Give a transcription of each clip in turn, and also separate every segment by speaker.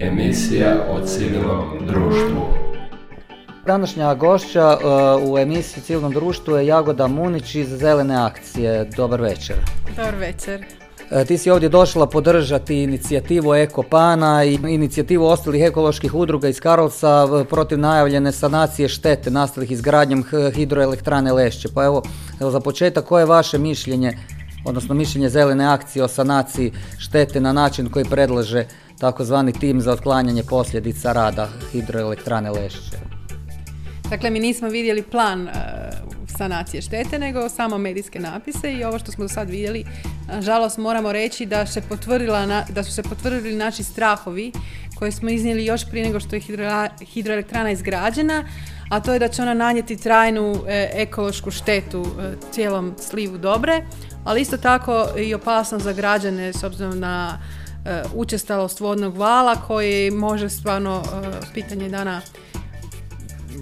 Speaker 1: Emisija o civilnom društvu.
Speaker 2: Današnja gošća uh, u emisiji Civilnom društvu je Jagoda Munić iz Zelene akcije. Dobar večer.
Speaker 3: Dobar večer.
Speaker 2: Uh, ti si ovdje došla podržati inicijativu Ekopana i inicijativu ostalih ekoloških udruga iz Karlovca uh, protiv najavljene sanacije štete nastalih izgradnjom hidroelektrane Lešće. Pa evo, evo za početak, koje je vaše mišljenje, odnosno mišljenje Zelene akcije o sanaciji štete na način koji predlaže takozvani tim za otklanjanje posljedica rada hidroelektrane Lešće?
Speaker 3: Dakle, mi nismo vidjeli plan e, sanacije štete, nego samo medijske napise i ovo što smo do sad vidjeli, nažalost moramo reći da, se potvrdila da su se potvrdili naši strahovi koje smo iznijeli još prije nego što je hidroelektrana izgrađena, a to je da će ona nanijeti trajnu e, ekološku štetu e, cijelom slivu Dobre, ali isto tako i opasnost za građane s obzirom na učestalost vodnog vala koji može stvarno e, pitanje dana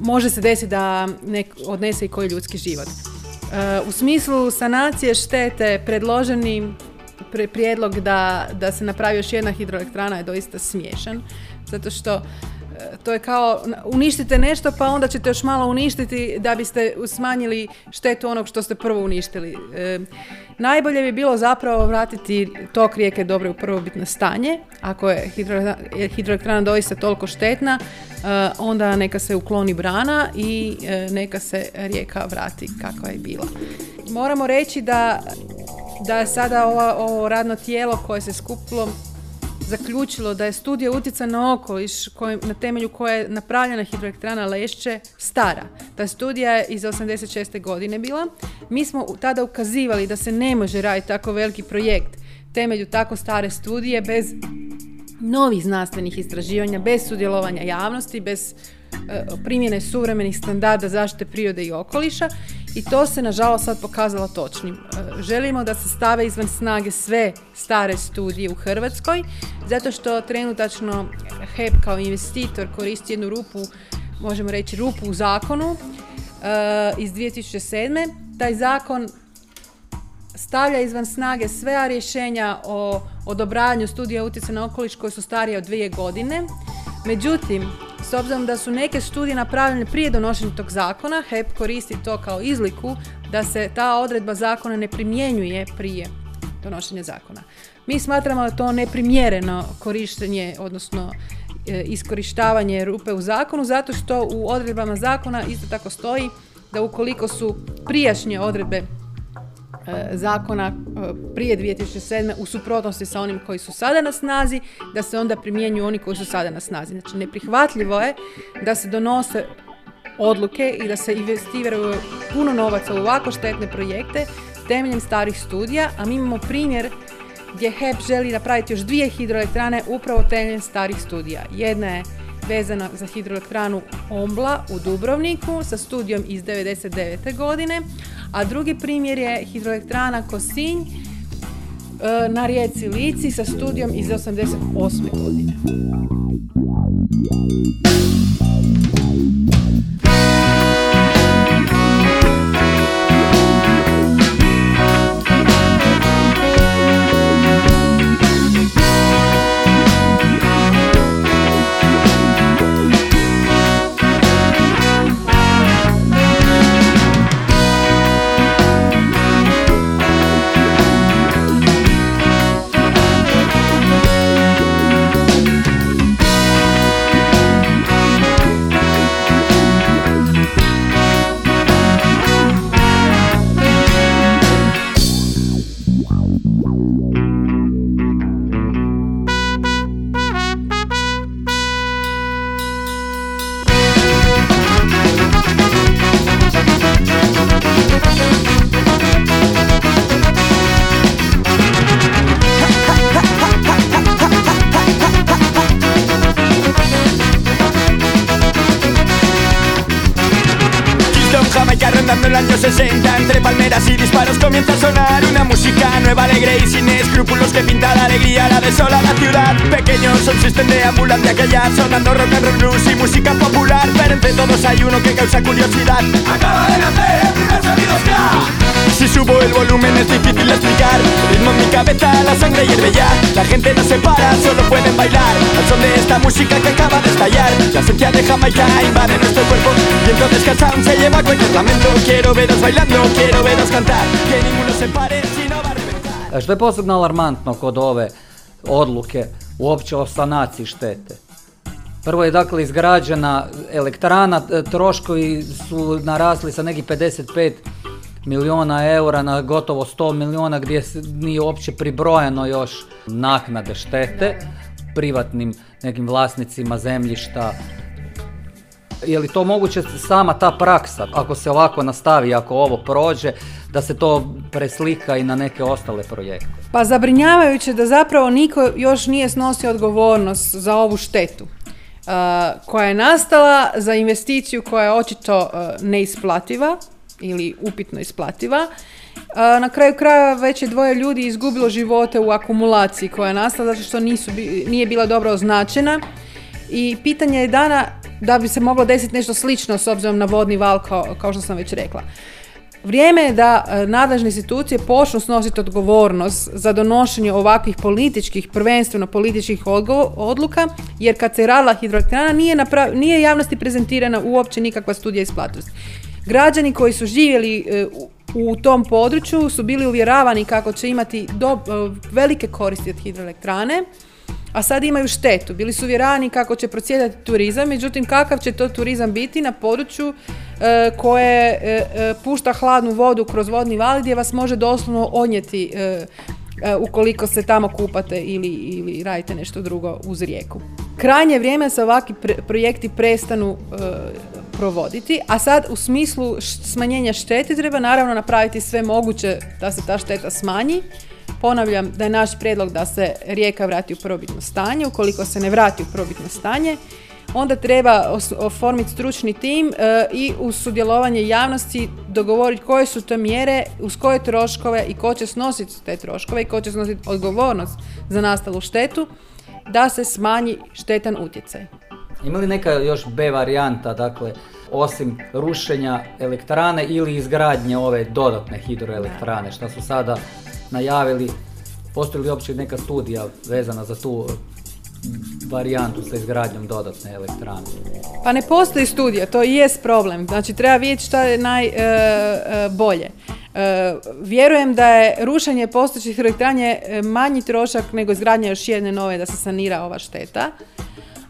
Speaker 3: može se desiti da nek odnese i koji ljudski život. E, u smislu sanacije štete predloženi pre- prijedlog da, da se napravi još jedna hidroelektrana je doista smiješan, zato što e, to je kao uništite nešto pa onda ćete još malo uništiti da biste smanjili štetu onog što ste prvo uništili. E, najbolje bi bilo zapravo vratiti tok rijeke Dobre u prvobitno stanje. Ako je hidroelektra- hidroelektrana doista toliko štetna, e, onda neka se ukloni brana i e, neka se rijeka vrati kakva je bila. Moramo reći da, da je sada ova, ovo radno tijelo koje se skupilo zaključilo da je studija utjecaja na okoliš kojim- na temelju koje je napravljena hidroelektrana Lešće stara. Ta studija je iz 86. godine bila. Mi smo tada ukazivali da se ne može raditi tako veliki projekt temelju tako stare studije bez novih znanstvenih istraživanja, bez sudjelovanja javnosti, bez e, primjene suvremenih standarda zaštite prirode i okoliša i to se nažalost sad pokazalo točnim. E, želimo da se stave izvan snage sve stare studije u Hrvatskoj, zato što trenutačno HEP kao investitor koristi jednu rupu, možemo reći rupu u zakonu e, iz 2007. Taj zakon stavlja izvan snage sve rješenja o odobravanju studija utjecaja na okoliš koje su starije od dvije godine. Međutim, obzirom da su neke studije napravljene prije donošenja tog zakona, HEP koristi to kao izliku da se ta odredba zakona ne primjenjuje prije donošenja zakona. Mi smatramo da to neprimjereno korištenje, odnosno e, iskorištavanje rupe u zakonu, zato što u odredbama zakona isto tako stoji da ukoliko su prijašnje odredbe zakona e, prije 2007. u suprotnosti sa onim koji su sada na snazi, da se onda primjenjuju oni koji su sada na snazi. Znači, neprihvatljivo je da se donose odluke i da se investiraju puno novaca u ovako štetne projekte temeljem starih studija, a mi imamo primjer gdje HEP želi napraviti još dvije hidroelektrane upravo temeljem starih studija. Jedna je vezana za hidroelektranu Ombla u Dubrovniku sa studijom iz 99. godine, a drugi primjer je hidroelektrana Kosinj e, na rijeci Lici sa studijom iz 88. godine.
Speaker 4: Rondando el año 60 Entre palmeras y disparos comienza a sonar Una música nueva, alegre y sin escrúpulos Que pinta la alegría, la desolada ciudad. Pequeños subsisten de ambulante aquella Sonando rock and roll blues y música popular Pero entre todos hay uno que causa curiosidad. Acaba de nacer el primer sonido ska Si subo el volumen es difícil explicar Ritmo en mi cabeza la sangre hierve ya. La gente no se para, solo pueden bailar. Al son de esta música que acaba de estallar. La esencia de Jamaica invade nuestro cuerpo. Y entonces Kazam se lleva cualquier lamento. Quiero veros bailando, quiero veros cantar. Que ninguno se pare, si no va a reventar.
Speaker 2: Što je posebno alarmantno kod ove odluke uopće o sanaciji štete? Prvo je dakle izgrađena elektrana, e, troškovi su narasli sa nekih 55 milijuna eura na gotovo 100 milijuna gdje nije uopće pribrojeno još naknade štete privatnim nekim vlasnicima zemljišta. Je li to moguće sama ta praksa, ako se ovako nastavi, ako ovo prođe, da se to preslika i na neke ostale projekte?
Speaker 3: Pa zabrinjavajuće da zapravo niko još nije snosio odgovornost za ovu štetu. Uh, koja je nastala za investiciju koja je očito uh, neisplativa ili upitno isplativa. Uh, na kraju kraja već je dvoje ljudi izgubilo živote u akumulaciji koja je nastala zato što nisu, nije bila dobro označena i pitanje je dana da bi se moglo desiti nešto slično s obzirom na vodni val kao, kao što sam već rekla. Vrijeme je da e, nadležne institucije počnu snositi odgovornost za donošenje ovakvih političkih, prvenstveno političkih odluka, jer kad se radila hidroelektrana nije, nije javnosti prezentirana uopće nikakva studija isplativosti. Građani koji su živjeli e, u- tom području su bili uvjeravani kako će imati do, e, velike koristi od hidroelektrane, a sad imaju štetu. Bili su uvjeravani kako će procvjetati turizam, međutim kakav će to turizam biti na području e, koje pušta hladnu vodu kroz vodni val gdje vas može doslovno odnijeti ukoliko se tamo kupate ili, ili radite nešto drugo uz rijeku. Krajnje vrijeme se ovakvi projekti prestanu provoditi, a sad u smislu smanjenja štete treba naravno napraviti sve moguće da se ta šteta smanji. Ponavljam da je naš prijedlog da se rijeka vrati u probitno stanje. Ukoliko se ne vrati u probitno stanje, onda treba oformiti stručni tim e, i uz sudjelovanje javnosti dogovoriti koje su to mjere, uz koje troškove i ko će snositi te troškove i ko će snositi odgovornost za nastalu štetu da se smanji štetan utjecaj.
Speaker 2: Ima li neka još B varijanta, dakle, osim rušenja elektrane ili izgradnje ove dodatne hidroelektrane, što su sada najavili, postoji li uopće neka studija vezana za tu varijantu sa izgradnjom dodatne elektrane?
Speaker 3: Pa ne postoji studija, to i jest problem. Znači treba vidjeti šta je najbolje. vjerujem da je rušenje postojećih elektranje e, manji trošak nego izgradnja još jedne nove da se sanira ova šteta.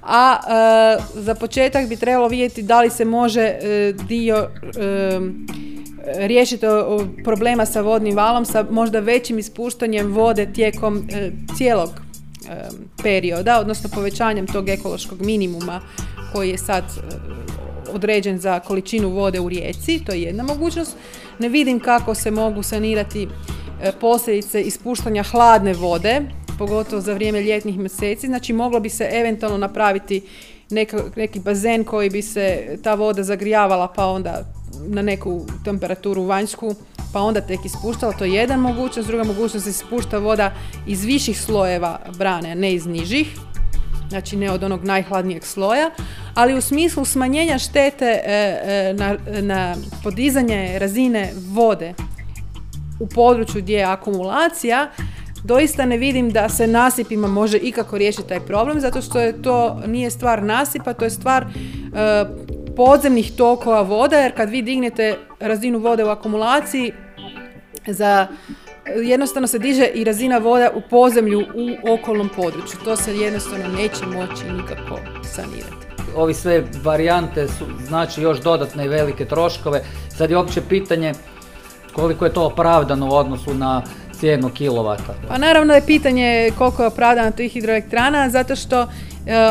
Speaker 3: A e, za početak bi trebalo vidjeti da li se može e, dio e, riješiti o problema sa vodnim valom sa možda većim ispuštanjem vode tijekom e, cijelog e, perioda, odnosno povećanjem tog ekološkog minimuma koji je sad e, određen za količinu vode u rijeci, to je jedna mogućnost. Ne vidim kako se mogu sanirati e, posljedice ispuštanja hladne vode, pogotovo za vrijeme ljetnih mjeseci. Znači moglo bi se eventualno napraviti neka- neki bazen koji bi se ta voda zagrijavala pa onda na neku temperaturu vanjsku pa onda tek ispuštala, to je jedna mogućnost. Druga mogućnost je ispušta voda iz viših slojeva brane, a ne iz nižih znači ne od onog najhladnijeg sloja, ali u smislu smanjenja štete e, e, na, na podizanje razine vode u području gdje je akumulacija, doista ne vidim da se nasipima može ikako riješiti taj problem, zato što je to nije stvar nasipa, to je stvar e, podzemnih tokova voda, jer kad vi dignete razinu vode u akumulaciji, za jednostavno se diže i razina voda u pozemlju u okolnom području. To se jednostavno neće moći nikako sanirati.
Speaker 2: Ovi sve varijante su, znači još dodatne i velike troškove. Sad je opće pitanje koliko je to opravdano u odnosu na cijenu kilovata.
Speaker 3: Pa naravno je pitanje koliko je opravdana tih hidroelektrana, zato što e,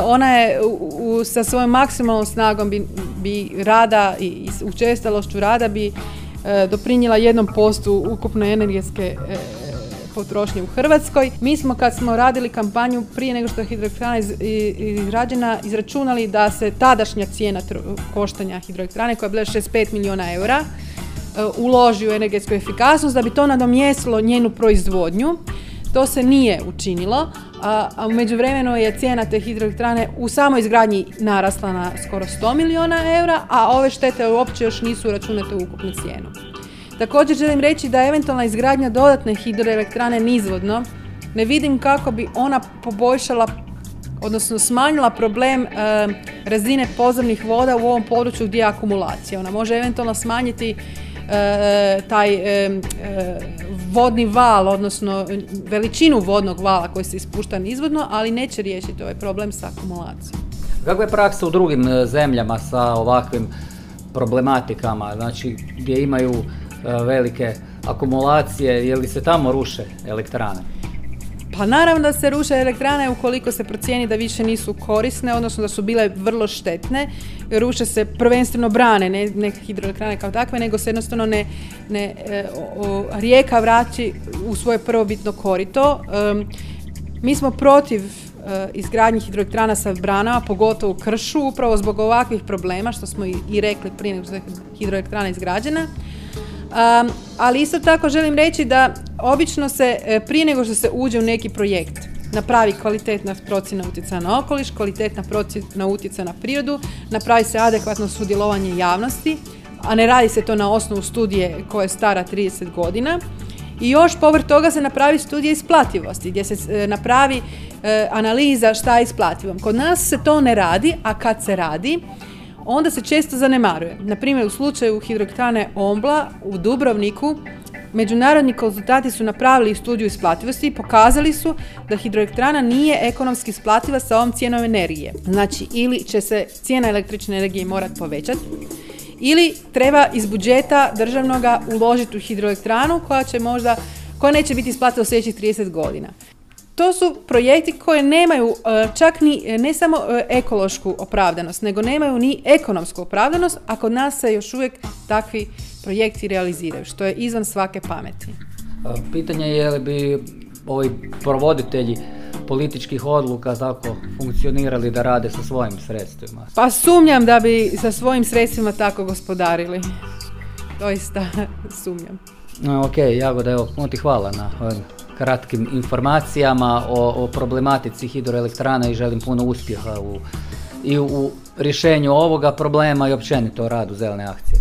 Speaker 3: ona je u, u- sa svojom maksimalnom snagom bi, bi rada i, učestalošću rada bi e, doprinijela jednom postu ukupne energetske e, potrošnje u Hrvatskoj. Mi smo kad smo radili kampanju prije nego što je hidroelektrana izrađena izračunali da se tadašnja cijena koštanja hidroelektrane koja je bila 65 milijuna eura uloži u energetsku efikasnost da bi to nadomjestilo njenu proizvodnju. To se nije učinilo, a, a u međuvremenu je cijena te hidroelektrane u samoj izgradnji narasla na skoro 100 milijuna eura, a ove štete uopće još nisu uračunate u ukupnu cijenu. Također želim reći da eventualna izgradnja dodatne hidroelektrane nizvodno ne vidim kako bi ona poboljšala odnosno smanjila problem e, razine podzemnih voda u ovom području gdje je akumulacija. Ona može eventualno smanjiti e, taj e, vodni val, odnosno veličinu vodnog vala koji se ispušta nizvodno, ali neće riješiti ovaj problem sa akumulacijom.
Speaker 2: Kakva je praksa u drugim zemljama sa ovakvim problematikama, znači gdje imaju velike akumulacije, je li se tamo ruše elektrane?
Speaker 3: Pa naravno da se ruše elektrane ukoliko se procijeni da više nisu korisne, odnosno da su bile vrlo štetne. Ruše se prvenstveno brane, ne, ne hidroelektrane kao takve, nego se jednostavno ne, ne e, rijeka vraći u svoje prvobitno korito. mi smo protiv e, izgradnje hidroelektrana sa branama, pogotovo u kršu, upravo zbog ovakvih problema, što smo i, i rekli prije nego što je hidroelektrana izgrađena ali isto tako želim reći da obično se e, prije nego što se uđe u neki projekt napravi kvalitetna procjena utjecaja na okoliš, kvalitetna procjena utjecaja na prirodu, napravi se adekvatno sudjelovanje javnosti, a ne radi se to na osnovu studije koja je stara 30 godina. I još povrh toga se napravi studija isplativosti gdje se e, napravi e, analiza šta je isplativo. Kod nas se to ne radi, a kad se radi, onda se često zanemaruje. Na primjer, u slučaju hidroelektrane Ombla u Dubrovniku Međunarodni konzultanti su napravili studiju isplativosti i pokazali su da hidroelektrana nije ekonomski isplativa sa ovom cijenom energije. Znači, ili će se cijena električne energije morati povećati, ili treba iz budžeta državnoga uložiti u hidroelektranu koja će možda koja neće biti isplativa u sljedećih 30 godina to su projekti koji nemaju e, čak ni e, ne samo e, ekološku opravdanost, nego nemaju ni ekonomsku opravdanost, a kod nas se još uvijek takvi projekti realiziraju, što je izvan svake pameti.
Speaker 2: Pitanje je li bi ovi provoditelji političkih odluka tako funkcionirali da rade sa svojim sredstvima?
Speaker 3: Pa sumnjam da bi sa svojim sredstvima tako gospodarili. Doista sumnjam.
Speaker 2: ok, Jagoda, evo, ti hvala na kratkim informacijama o, o problematici hidroelektrana i želim puno uspjeha u, i u rješenju ovoga problema i općenito o radu zelene akcije.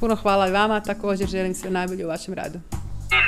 Speaker 3: Puno hvala i vama, također želim sve najbolje u vašem radu.
Speaker 5: In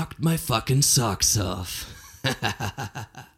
Speaker 1: knocked my fucking socks off.